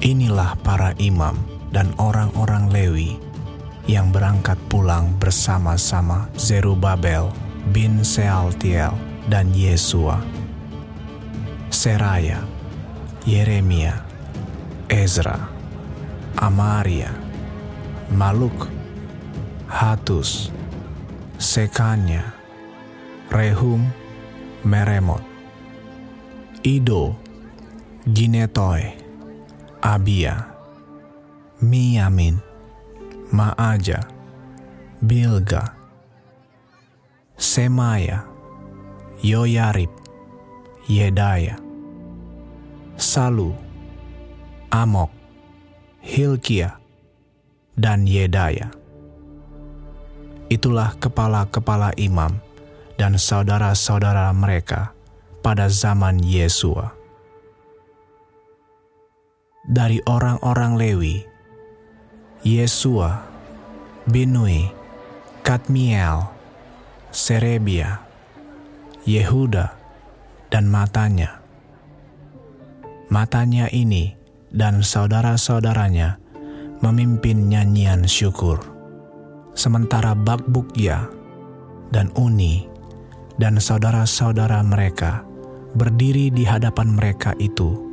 Inilah para imam dan orang-orang Lewi yang berangkat pulang bersama-sama Zerubabel bin Sealtiel dan Yesua, Seraya, Yeremia, Ezra, Amaria, Maluk, Hatus, Sekanya, Rehum, Meremot, Ido, Ginetoy, Abia, Miyamin, Maaja, Bilga, Semaya, Yoyarib, Yedaya, Salu, Amok, Hilkia, dan Yedaya. Itulah kepala-kepala imam dan saudara-saudara mereka pada zaman Yesua. Dari orang-orang Lewi, Yesua, Binui, Kadmiel, Serebia, Yehuda, dan matanya. Matanya ini dan saudara-saudaranya memimpin nyanyian syukur. Sementara Bakbukya dan Uni dan saudara-saudara mereka berdiri di hadapan mereka itu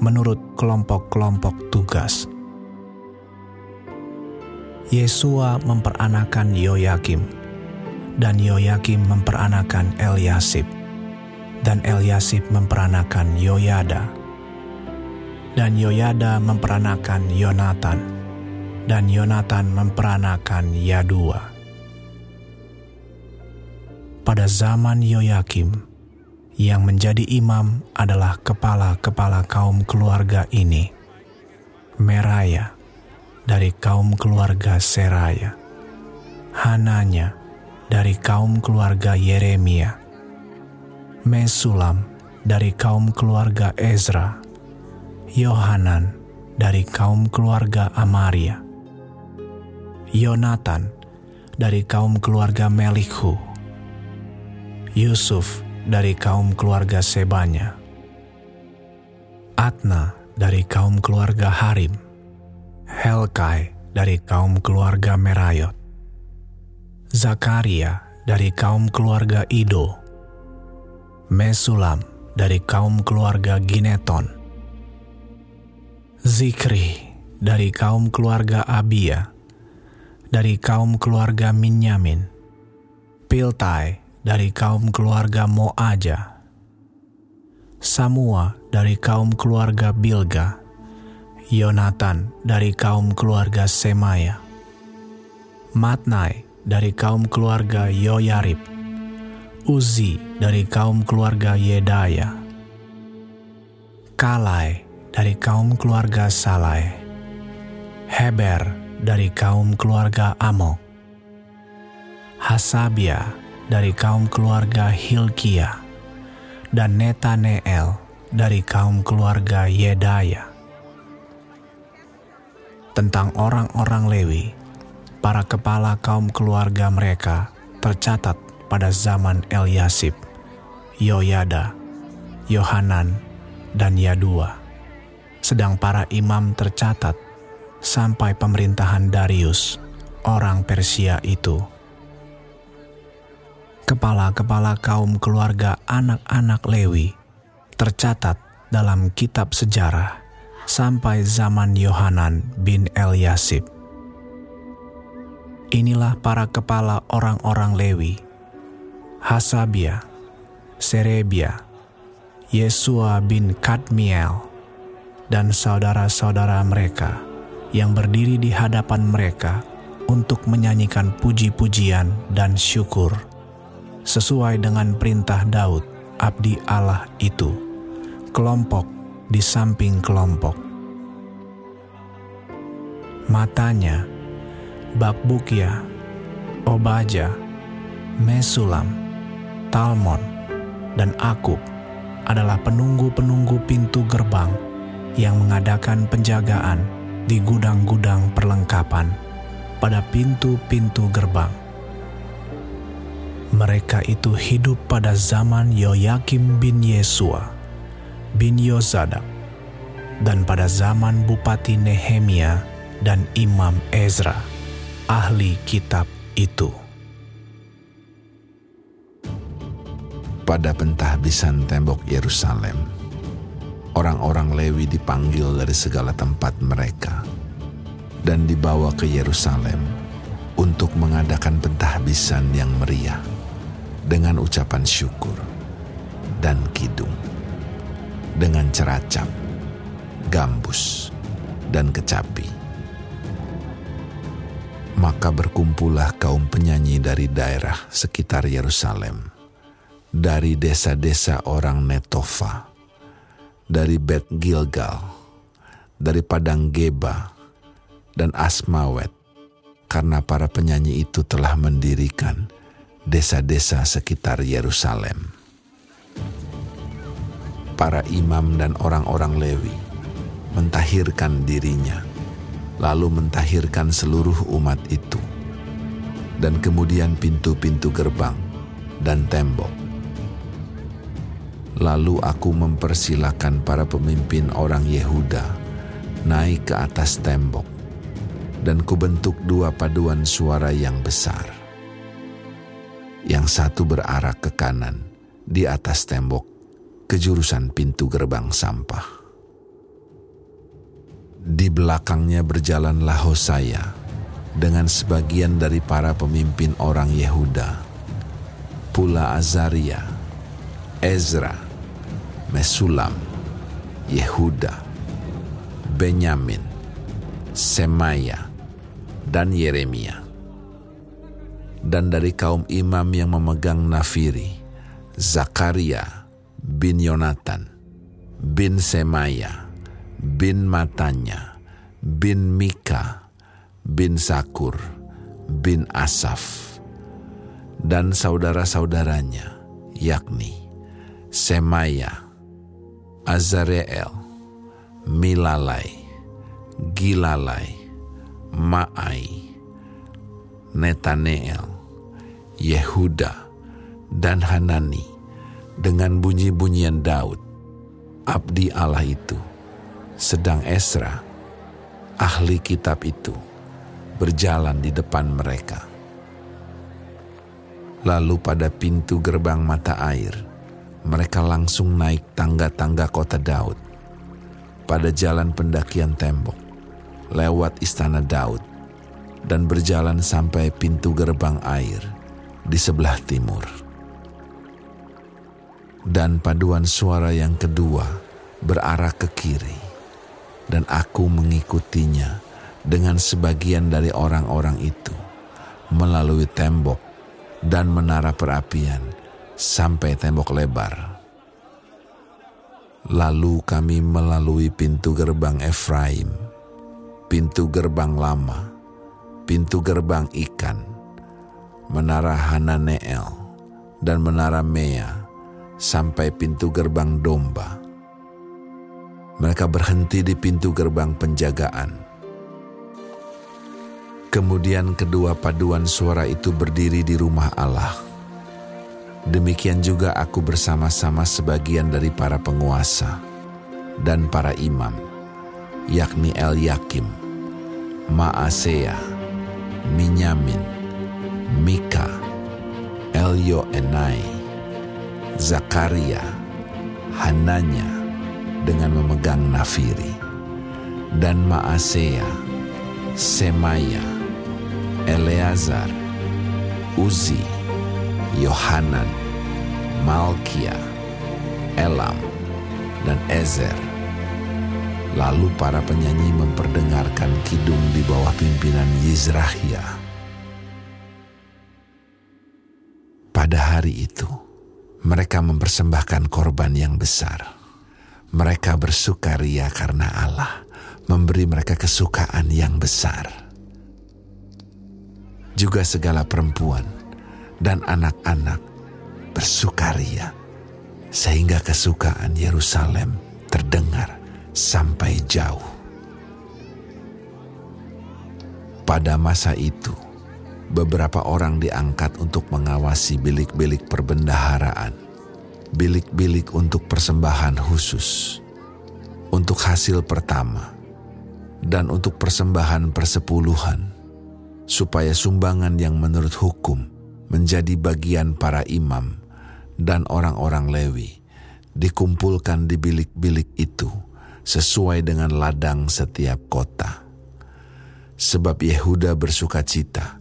menurut kelompok-kelompok tugas. Yesua memperanakan Yoyakim, dan Yoyakim memperanakan Eliasib, dan Eliasib memperanakan Yoyada, dan Yoyada memperanakan Yonatan, dan Yonatan memperanakan Yadua. Pada zaman Yoyakim, yang menjadi imam adalah kepala-kepala kaum keluarga ini. Meraya dari kaum keluarga Seraya, Hananya dari kaum keluarga Yeremia, Mesulam dari kaum keluarga Ezra, Yohanan dari kaum keluarga Amaria, Yonatan dari kaum keluarga Melikhu, Yusuf dari kaum keluarga Sebanya, Atna dari kaum keluarga Harim, Helkai dari kaum keluarga Merayot, Zakaria dari kaum keluarga Ido, Mesulam dari kaum keluarga Gineton, Zikri dari kaum keluarga Abia, dari kaum keluarga Minyamin, Piltai dari kaum keluarga Moaja, Samua dari kaum keluarga Bilga, Yonatan dari kaum keluarga Semaya, Matnai dari kaum keluarga Yoyarib, Uzi dari kaum keluarga Yedaya, Kalai dari kaum keluarga Salai, Heber dari kaum keluarga Amok, Hasabia dari kaum keluarga Hilkia, dan Netaneel dari kaum keluarga Yedaya. Tentang orang-orang Lewi, para kepala kaum keluarga mereka tercatat pada zaman Eliasib, Yoyada, Yohanan, dan Yadua. Sedang para imam tercatat sampai pemerintahan Darius, orang Persia itu kepala-kepala kaum keluarga anak-anak Lewi tercatat dalam kitab sejarah sampai zaman Yohanan bin Eliasib. Inilah para kepala orang-orang Lewi, Hasabia, Serebia, Yesua bin Kadmiel, dan saudara-saudara mereka yang berdiri di hadapan mereka untuk menyanyikan puji-pujian dan syukur sesuai dengan perintah Daud, abdi Allah itu, kelompok di samping kelompok. Matanya, Bakbukia, Obaja, Mesulam, Talmon, dan Akub adalah penunggu-penunggu pintu gerbang yang mengadakan penjagaan di gudang-gudang perlengkapan pada pintu-pintu gerbang mereka itu hidup pada zaman Yoyakim bin Yesua, bin Yozadak, dan pada zaman Bupati Nehemia dan Imam Ezra, ahli kitab itu. Pada pentahbisan tembok Yerusalem, orang-orang Lewi dipanggil dari segala tempat mereka dan dibawa ke Yerusalem untuk mengadakan pentahbisan yang meriah dengan ucapan syukur dan kidung, dengan ceracap, gambus, dan kecapi. Maka berkumpullah kaum penyanyi dari daerah sekitar Yerusalem, dari desa-desa orang Netofa, dari Bet Gilgal, dari Padang Geba, dan Asmawet, karena para penyanyi itu telah mendirikan desa-desa sekitar Yerusalem. Para imam dan orang-orang Lewi mentahirkan dirinya, lalu mentahirkan seluruh umat itu, dan kemudian pintu-pintu gerbang dan tembok Lalu aku mempersilahkan para pemimpin orang Yehuda naik ke atas tembok, dan kubentuk dua paduan suara yang besar. Yang satu berarah ke kanan di atas tembok ke jurusan pintu gerbang sampah. Di belakangnya berjalanlah Hosea dengan sebagian dari para pemimpin orang Yehuda, pula Azaria, Ezra, Mesulam, Yehuda, Benyamin, Semaya, dan Yeremia. Dan dari kaum imam yang memegang nafiri, Zakaria bin Yonatan, bin Semaya, bin Matanya, bin Mika, bin Sakur, bin Asaf, dan saudara-saudaranya, yakni Semaya, Azareel, Milalai, Gilalai, Maai, Netaneel, Yehuda, dan Hanani dengan bunyi-bunyian Daud, abdi Allah itu, sedang Esra, ahli kitab itu, berjalan di depan mereka. Lalu pada pintu gerbang mata air, mereka langsung naik tangga-tangga kota Daud pada jalan pendakian tembok, lewat istana Daud, dan berjalan sampai pintu gerbang air di sebelah timur. Dan paduan suara yang kedua berarah ke kiri, dan aku mengikutinya dengan sebagian dari orang-orang itu melalui tembok dan menara perapian sampai tembok lebar. Lalu kami melalui pintu gerbang Efraim, pintu gerbang lama, pintu gerbang ikan, menara Hananeel, dan menara Mea, sampai pintu gerbang domba. Mereka berhenti di pintu gerbang penjagaan. Kemudian kedua paduan suara itu berdiri di rumah Allah Demikian juga aku bersama-sama sebagian dari para penguasa dan para imam, yakni El Yakim, Maasea, Minyamin, Elio Enai, Zakaria, Hananya dengan memegang nafiri, dan Maasea, Semaya, Eleazar, Uzi, Yohanan, Malkia, Elam, dan Ezer. Lalu para penyanyi memperdengarkan kidung di bawah pimpinan Yizrahia. Mereka mempersembahkan korban yang besar. Mereka bersukaria karena Allah memberi mereka kesukaan yang besar. Juga segala perempuan dan anak-anak bersukaria, sehingga kesukaan Yerusalem terdengar sampai jauh. Pada masa itu, beberapa orang diangkat untuk mengawasi bilik-bilik perbendaharaan, bilik-bilik untuk persembahan khusus, untuk hasil pertama, dan untuk persembahan persepuluhan, supaya sumbangan yang menurut hukum menjadi bagian para imam dan orang-orang Lewi dikumpulkan di bilik-bilik itu sesuai dengan ladang setiap kota. Sebab Yehuda bersuka cita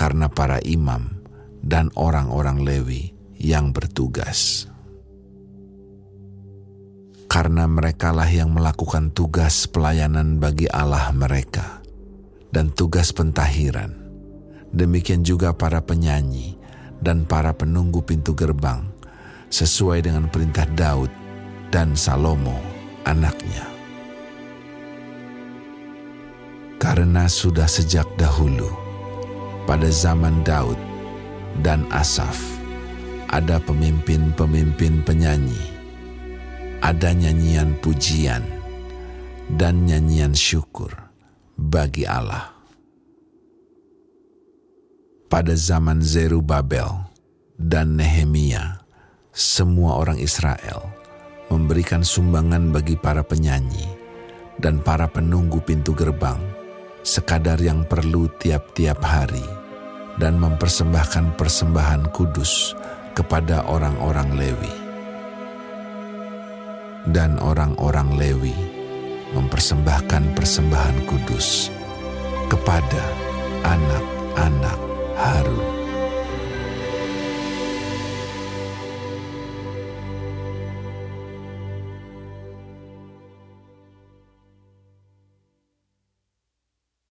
karena para imam dan orang-orang Lewi yang bertugas. Karena merekalah yang melakukan tugas pelayanan bagi Allah mereka dan tugas pentahiran. Demikian juga para penyanyi dan para penunggu pintu gerbang sesuai dengan perintah Daud dan Salomo anaknya. Karena sudah sejak dahulu, pada zaman Daud dan Asaf, ada pemimpin-pemimpin penyanyi, ada nyanyian pujian, dan nyanyian syukur bagi Allah. Pada zaman Zerubabel dan Nehemia, semua orang Israel memberikan sumbangan bagi para penyanyi dan para penunggu pintu gerbang, sekadar yang perlu tiap-tiap hari, dan mempersembahkan persembahan kudus kepada orang-orang Lewi. Dan orang-orang Lewi mempersembahkan persembahan kudus kepada anak-anak Harun.